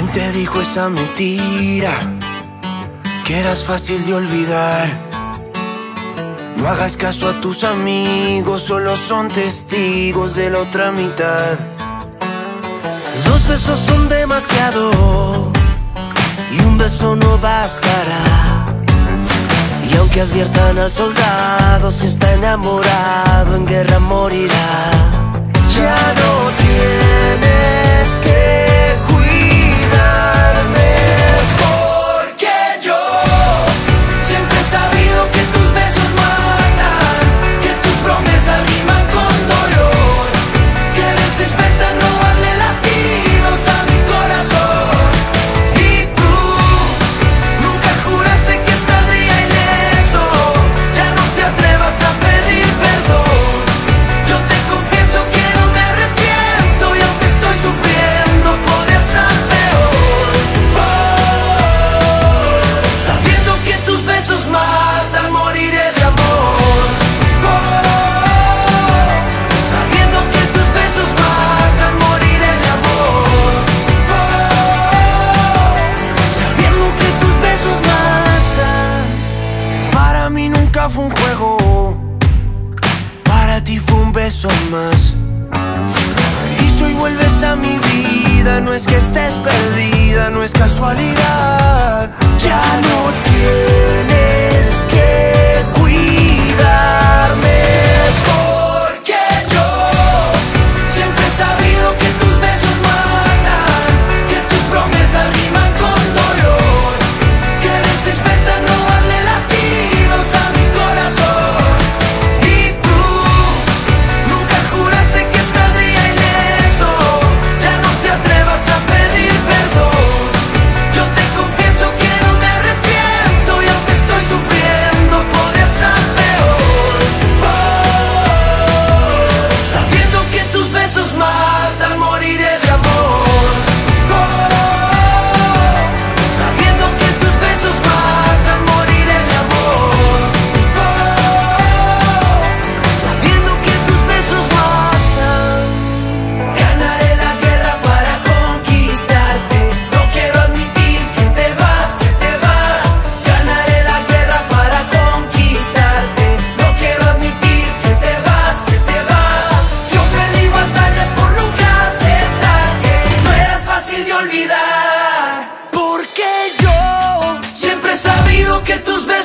¿Quién te dijo esa mentira? Que eras fácil de olvidar. No hagas caso a tus amigos, solo son testigos de la otra mitad. Dos besos son demasiado y un beso no bastará. Y aunque adviertan al soldado, si está enamorado, en guerra morirá. para ti un beso más. Y hoy vuelves a mi vida, no es que estés perdida, no es casualidad. Ya no tienes que. olvidar. Porque yo siempre he sabido que tus besos